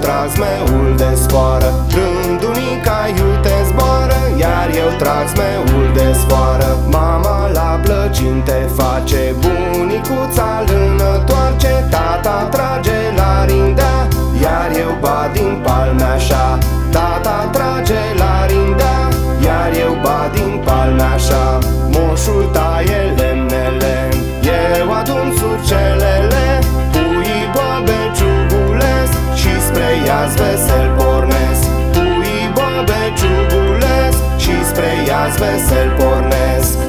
tras meul de sfoară. Rândunica iute zboară Iar eu tras meul de sfoară. Mama la plăcinte face iaz vesel pornesc. Cu iboabe ciugulesc Și spre iaz vesel pornesc.